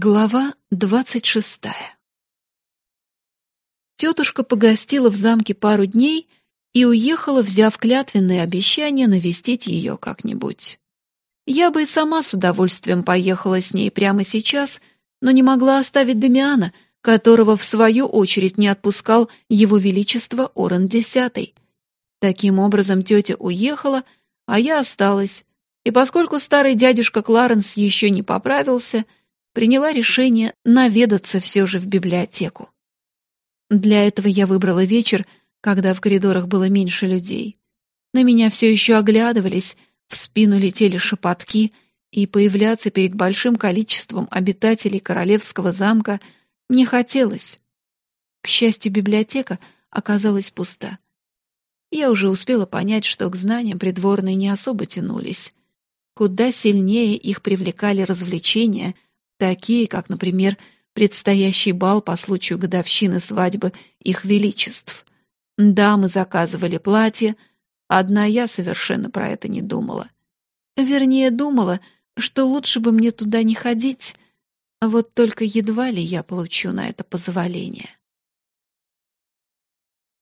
Глава двадцать шестая Тетушка погостила в замке пару дней и уехала, взяв клятвенное обещание навестить ее как-нибудь. Я бы и сама с удовольствием поехала с ней прямо сейчас, но не могла оставить Дамиана, которого, в свою очередь, не отпускал его величество Орен Десятый. Таким образом, тетя уехала, а я осталась, и поскольку старый дядюшка Кларенс еще не поправился — приняла решение наведаться все же в библиотеку. Для этого я выбрала вечер, когда в коридорах было меньше людей. На меня все еще оглядывались, в спину летели шепотки, и появляться перед большим количеством обитателей королевского замка не хотелось. К счастью, библиотека оказалась пуста. Я уже успела понять, что к знаниям придворные не особо тянулись. Куда сильнее их привлекали развлечения — такие как, например, предстоящий бал по случаю годовщины свадьбы их величеств. Дамы заказывали платья, одна я совершенно про это не думала. Вернее, думала, что лучше бы мне туда не ходить, вот только едва ли я получу на это позволение.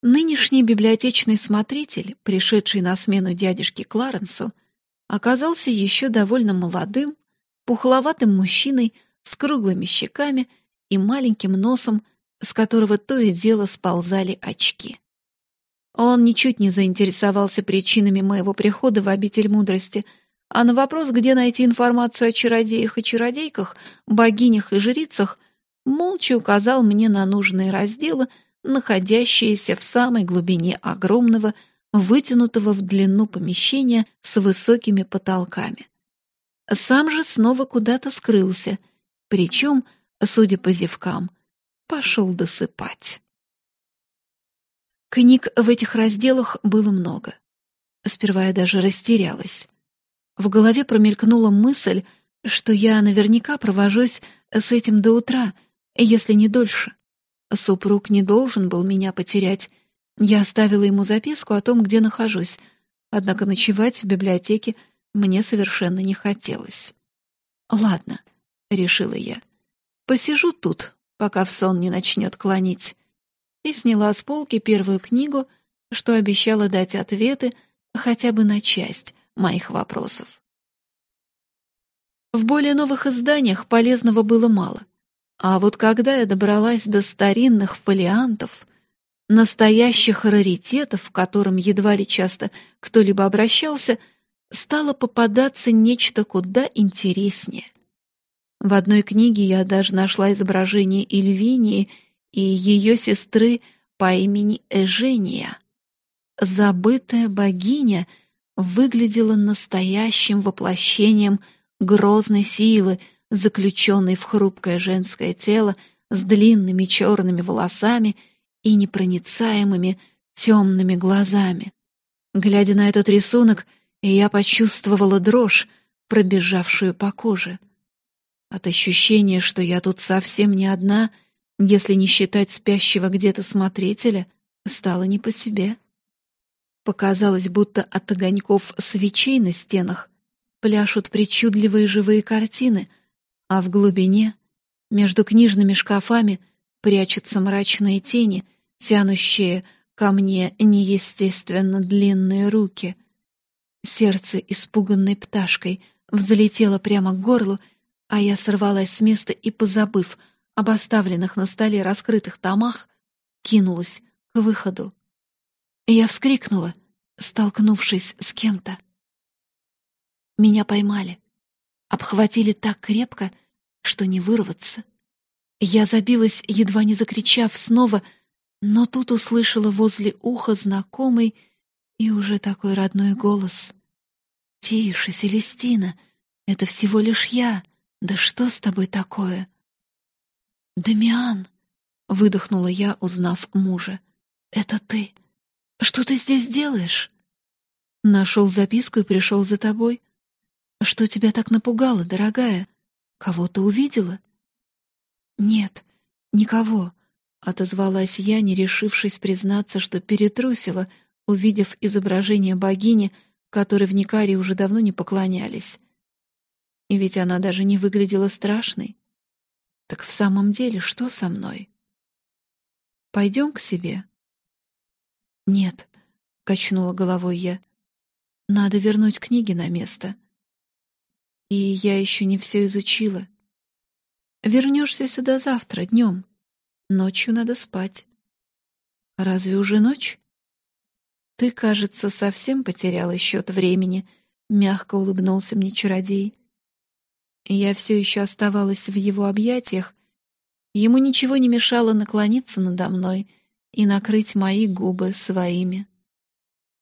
Нынешний библиотечный смотритель, пришедший на смену дядюшке Кларенсу, оказался еще довольно молодым, пухловатым мужчиной с круглыми щеками и маленьким носом, с которого то и дело сползали очки. Он ничуть не заинтересовался причинами моего прихода в обитель мудрости, а на вопрос, где найти информацию о чародеях и чародейках, богинях и жрицах, молча указал мне на нужные разделы, находящиеся в самой глубине огромного, вытянутого в длину помещения с высокими потолками. Сам же снова куда-то скрылся, причем, судя по зевкам, пошел досыпать. Книг в этих разделах было много. Сперва я даже растерялась. В голове промелькнула мысль, что я наверняка провожусь с этим до утра, если не дольше. Супруг не должен был меня потерять. Я оставила ему записку о том, где нахожусь, однако ночевать в библиотеке мне совершенно не хотелось. Ладно, — решила я. «Посижу тут, пока в сон не начнет клонить». И сняла с полки первую книгу, что обещала дать ответы хотя бы на часть моих вопросов. В более новых изданиях полезного было мало. А вот когда я добралась до старинных фолиантов, настоящих раритетов, к которым едва ли часто кто-либо обращался, стало попадаться нечто куда интереснее. В одной книге я даже нашла изображение Ильвинии и ее сестры по имени Эжения. Забытая богиня выглядела настоящим воплощением грозной силы, заключенной в хрупкое женское тело с длинными черными волосами и непроницаемыми темными глазами. Глядя на этот рисунок, я почувствовала дрожь, пробежавшую по коже. От ощущения, что я тут совсем не одна, если не считать спящего где-то смотрителя, стало не по себе. Показалось, будто от огоньков свечей на стенах пляшут причудливые живые картины, а в глубине, между книжными шкафами, прячутся мрачные тени, тянущие ко мне неестественно длинные руки. Сердце испуганной пташкой взлетело прямо к горлу, а я сорвалась с места и, позабыв об оставленных на столе раскрытых томах, кинулась к выходу. Я вскрикнула, столкнувшись с кем-то. Меня поймали, обхватили так крепко, что не вырваться. Я забилась, едва не закричав снова, но тут услышала возле уха знакомый и уже такой родной голос. «Тише, Селестина, это всего лишь я!» Да что с тобой такое? Дамиан, выдохнула я, узнав мужа. Это ты? Что ты здесь делаешь? Нашел записку и пришел за тобой. Что тебя так напугало, дорогая? Кого ты увидела? Нет, никого, отозвалась я, не решившись признаться, что перетрусила, увидев изображение богини, которой в Никаре уже давно не поклонялись. И ведь она даже не выглядела страшной. Так в самом деле, что со мной? Пойдем к себе. Нет, качнула головой я. Надо вернуть книги на место. И я еще не все изучила. Вернешься сюда завтра днем. Ночью надо спать. Разве уже ночь? Ты, кажется, совсем потеряла счет времени, мягко улыбнулся мне чародей. Я все еще оставалась в его объятиях. Ему ничего не мешало наклониться надо мной и накрыть мои губы своими.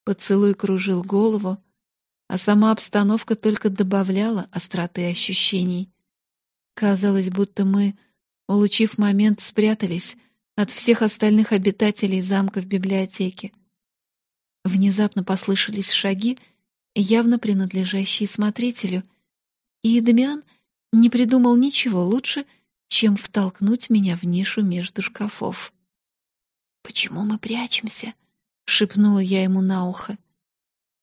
Поцелуй кружил голову, а сама обстановка только добавляла остроты ощущений. Казалось, будто мы, улучив момент, спрятались от всех остальных обитателей замка в библиотеке. Внезапно послышались шаги, явно принадлежащие смотрителю, и Дамиан не придумал ничего лучше, чем втолкнуть меня в нишу между шкафов. «Почему мы прячемся?» — шепнула я ему на ухо.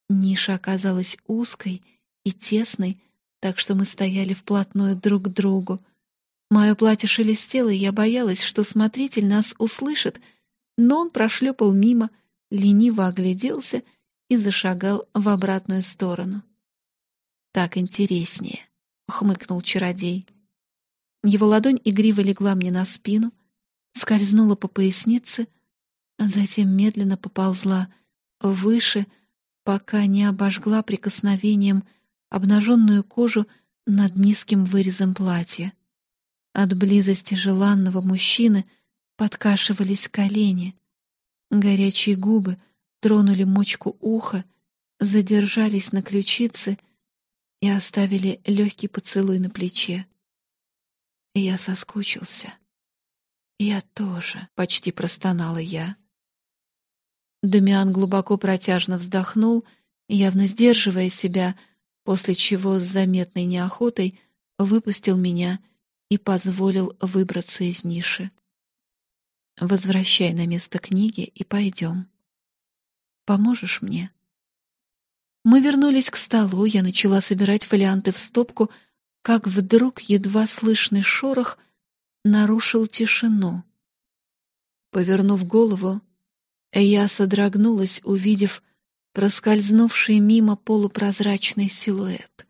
Ниша оказалась узкой и тесной, так что мы стояли вплотную друг к другу. Мое платье шелестело, и я боялась, что смотритель нас услышит, но он прошлепал мимо, лениво огляделся и зашагал в обратную сторону. «Так интереснее», — хмыкнул чародей. Его ладонь игриво легла мне на спину, скользнула по пояснице, а затем медленно поползла выше, пока не обожгла прикосновением обнаженную кожу над низким вырезом платья. От близости желанного мужчины подкашивались колени. Горячие губы тронули мочку уха, задержались на ключице и оставили легкий поцелуй на плече. Я соскучился. Я тоже, почти простонала я. Дамиан глубоко протяжно вздохнул, явно сдерживая себя, после чего с заметной неохотой выпустил меня и позволил выбраться из ниши. Возвращай на место книги и пойдем. Поможешь мне? Мы вернулись к столу, я начала собирать фолианты в стопку, как вдруг едва слышный шорох нарушил тишину. Повернув голову, я содрогнулась, увидев проскользнувший мимо полупрозрачный силуэт.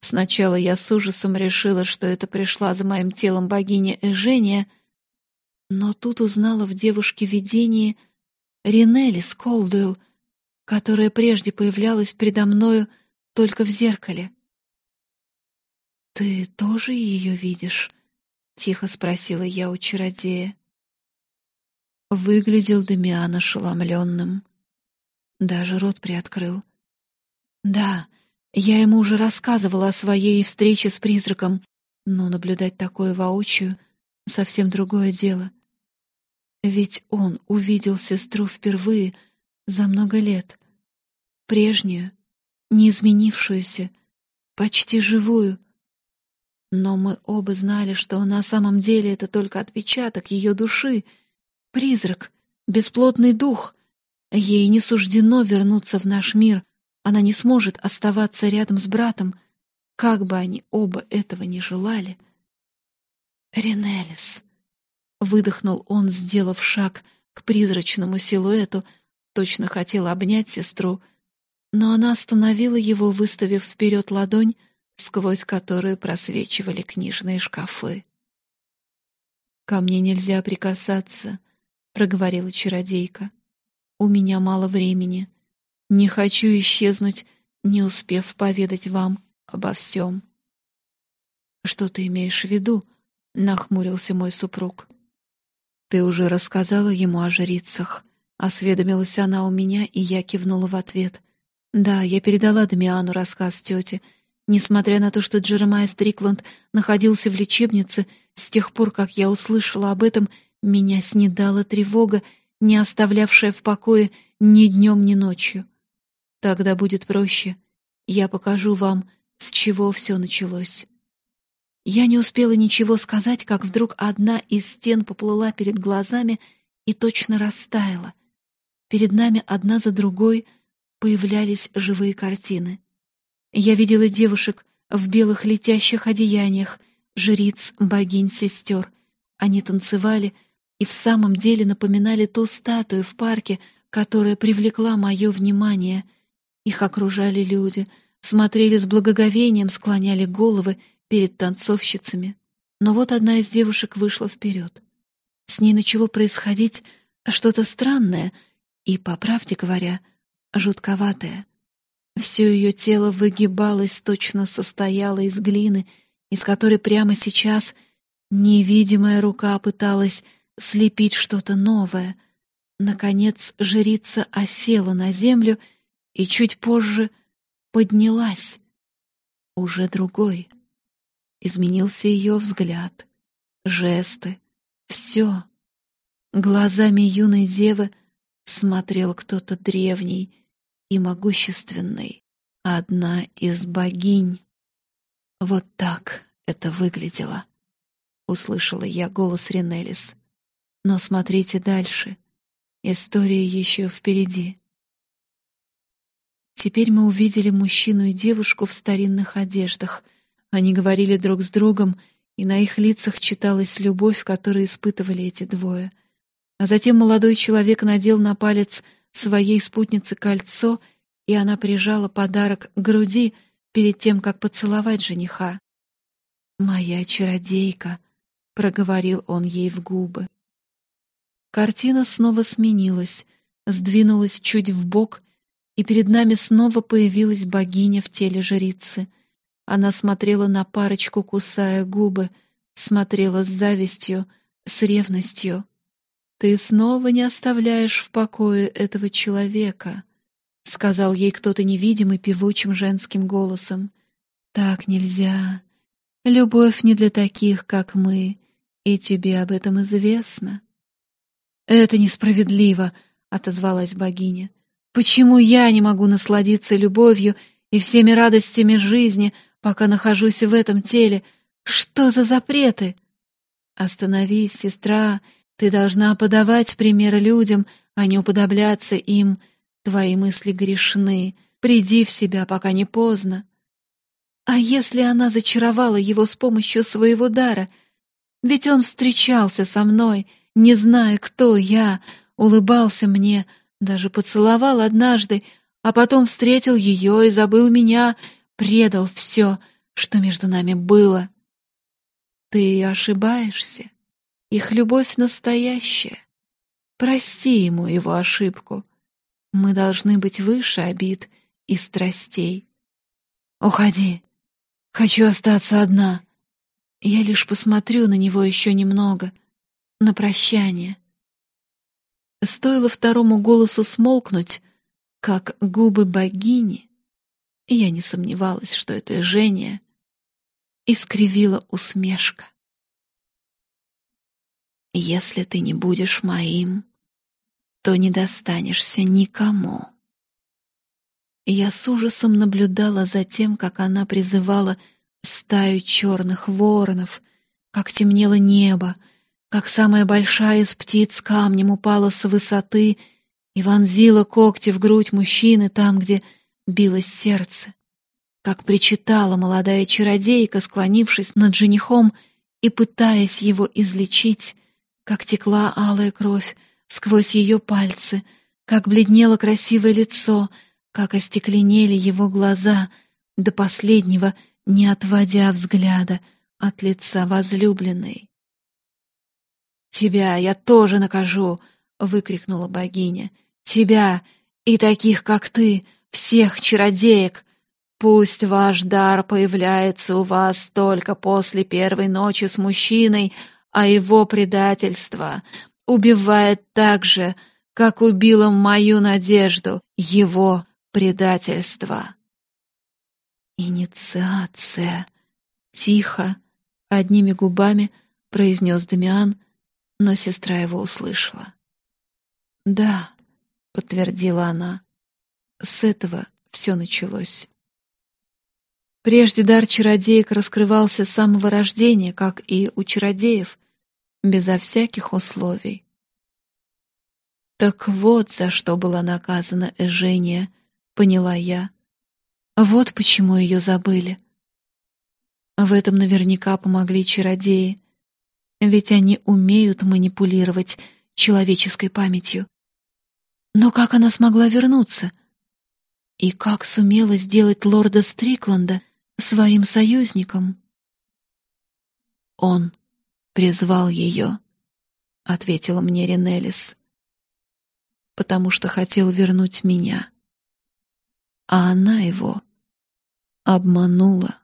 Сначала я с ужасом решила, что это пришла за моим телом богиня Эжения, но тут узнала в девушке видение Ринелли Сколдуэлл, которая прежде появлялась передо мною только в зеркале. «Ты тоже ее видишь?» — тихо спросила я у чародея. Выглядел Демиан ошеломленным. Даже рот приоткрыл. Да, я ему уже рассказывала о своей встрече с призраком, но наблюдать такое воочию — совсем другое дело. Ведь он увидел сестру впервые за много лет. Прежнюю, не изменившуюся, почти живую. Но мы оба знали, что на самом деле это только отпечаток ее души — Призрак, бесплотный дух. Ей не суждено вернуться в наш мир. Она не сможет оставаться рядом с братом, как бы они оба этого не желали. Ренелис, выдохнул он, сделав шаг к призрачному силуэту, точно хотел обнять сестру, но она остановила его, выставив вперед ладонь, сквозь которую просвечивали книжные шкафы. Ко мне нельзя прикасаться, — проговорила чародейка. «У меня мало времени. Не хочу исчезнуть, не успев поведать вам обо всем». «Что ты имеешь в виду?» — нахмурился мой супруг. «Ты уже рассказала ему о жрицах?» — осведомилась она у меня, и я кивнула в ответ. «Да, я передала Дамиану рассказ тете. Несмотря на то, что Джеремайя Стрикланд находился в лечебнице, с тех пор, как я услышала об этом, меня снедала тревога, не оставлявшая в покое ни днем, ни ночью. Тогда будет проще. Я покажу вам, с чего все началось. Я не успела ничего сказать, как вдруг одна из стен поплыла перед глазами и точно растаяла. Перед нами одна за другой появлялись живые картины. Я видела девушек в белых летящих одеяниях, жриц богинь-сестер. Они танцевали и в самом деле напоминали ту статую в парке, которая привлекла мое внимание. Их окружали люди, смотрели с благоговением, склоняли головы перед танцовщицами. Но вот одна из девушек вышла вперед. С ней начало происходить что-то странное и, по правде говоря, жутковатое. Все ее тело выгибалось, точно состояло из глины, из которой прямо сейчас невидимая рука пыталась слепить что-то новое. Наконец жрица осела на землю и чуть позже поднялась, уже другой. Изменился ее взгляд, жесты, все. Глазами юной девы смотрел кто-то древний и могущественный, одна из богинь. Вот так это выглядело. Услышала я голос Ренелис. Но смотрите дальше. История еще впереди. Теперь мы увидели мужчину и девушку в старинных одеждах — они говорили друг с другом, и на их лицах читалась любовь, которую испытывали эти двое. А затем молодой человек надел на палец своей спутнице кольцо, и она прижала подарок к груди перед тем, как поцеловать жениха. «Моя чародейка», — проговорил он ей в губы. Картина снова сменилась, сдвинулась чуть вбок, и перед нами снова появилась богиня в теле жрицы — она смотрела на парочку, кусая губы, смотрела с завистью, с ревностью. «Ты снова не оставляешь в покое этого человека», — сказал ей кто-то невидимый певучим женским голосом. «Так нельзя. Любовь не для таких, как мы, и тебе об этом известно». «Это несправедливо», — отозвалась богиня. «Почему я не могу насладиться любовью и всеми радостями жизни, пока нахожусь в этом теле. Что за запреты? Остановись, сестра, ты должна подавать пример людям, а не уподобляться им. Твои мысли грешны. Приди в себя, пока не поздно. А если она зачаровала его с помощью своего дара? Ведь он встречался со мной, не зная, кто я, улыбался мне, даже поцеловал однажды, а потом встретил ее и забыл меня, предал все, что между нами было. Ты ошибаешься. Их любовь настоящая. Прости ему его ошибку. Мы должны быть выше обид и страстей. Уходи. Хочу остаться одна. Я лишь посмотрю на него еще немного, на прощание. Стоило второму голосу смолкнуть, как губы богини и я не сомневалась, что это Женя, искривила усмешка. «Если ты не будешь моим, то не достанешься никому». Я с ужасом наблюдала за тем, как она призывала стаю черных воронов, как темнело небо, как самая большая из птиц камнем упала с высоты и вонзила когти в грудь мужчины там, где билось сердце. Как причитала молодая чародейка, склонившись над женихом и пытаясь его излечить, как текла алая кровь сквозь ее пальцы, как бледнело красивое лицо, как остекленели его глаза, до последнего не отводя взгляда от лица возлюбленной. «Тебя я тоже накажу!» — выкрикнула богиня. «Тебя и таких, как ты, всех чародеек. Пусть ваш дар появляется у вас только после первой ночи с мужчиной, а его предательство убивает так же, как убило мою надежду его предательство. Инициация. Тихо, одними губами произнес Дамиан, но сестра его услышала. «Да», — подтвердила она, с этого все началось. Прежде дар чародеек раскрывался с самого рождения, как и у чародеев, безо всяких условий. Так вот, за что была наказана Эжения, поняла я. Вот почему ее забыли. В этом наверняка помогли чародеи, ведь они умеют манипулировать человеческой памятью. Но как она смогла вернуться? И как сумела сделать лорда Стрикланда своим союзником? Он призвал ее, ответила мне Ренелис, потому что хотел вернуть меня. А она его обманула.